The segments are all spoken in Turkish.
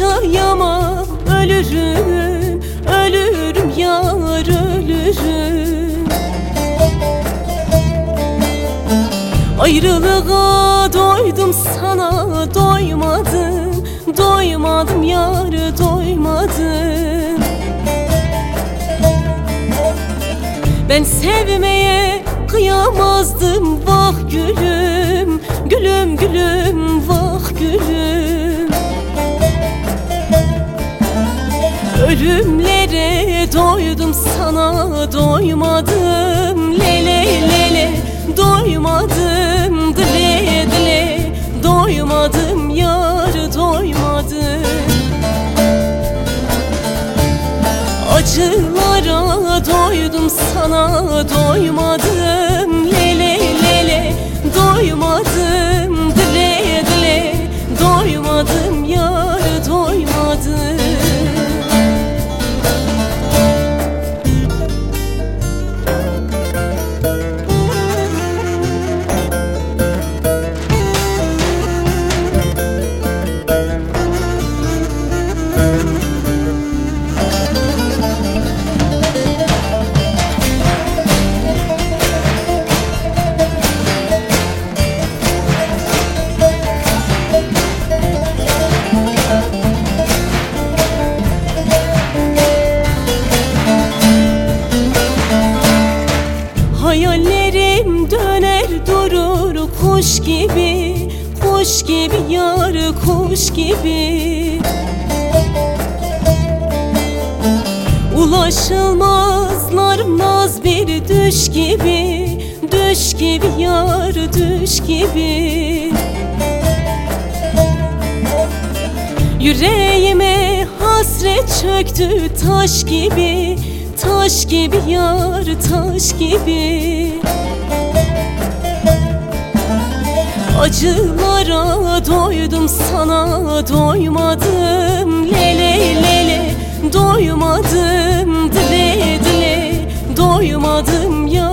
yaşayamam. Ölürüm, ölürüm yar ölürüm. Ayrılığa doydum sana doymadım. Doymadım yar doymadım. Ben sevmeye kıyamazdım vah gülüm. Gülüm gülüm vah gülüm. Ölümlere doydum sana doymadım. Lele lele doymadım. Dile dile doymadım. Yar doymadım. Acılara doydum sana doymadım gibi Kuş gibi yar kuş gibi. Ulaşılmazlar naz bir düş gibi Düş gibi yar düş gibi. Yüreğime hasret çöktü taş gibi Taş gibi yar taş gibi Acılara doydum sana doymadım. Lele lele doymadım. Dile dile doymadım yar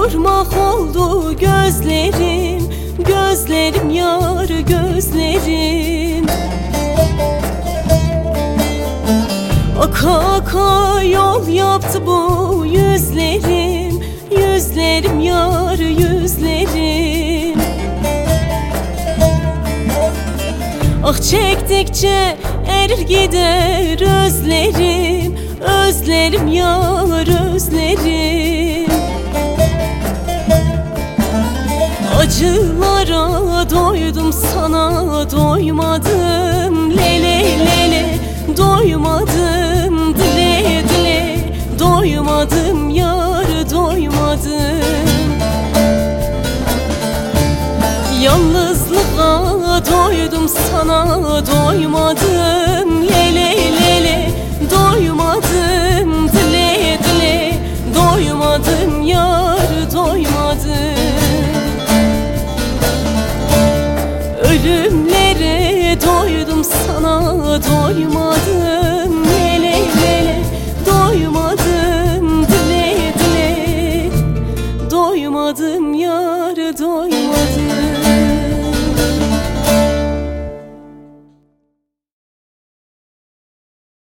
Vurmak oldu gözlerim Gözlerim yar gözlerim. Aka aka yol yaptı bu yüzlerim Yüzlerim yar yüzlerim. Ah çektikçe erir gider özlerim Özlerim yar özlerim Acılara doydum sana doymadım. Lele lele doymadım. Dile dile doymadım yar doymadım. Yalnızlığa doydum sana doymadım Ölümlere doydum sana doymadım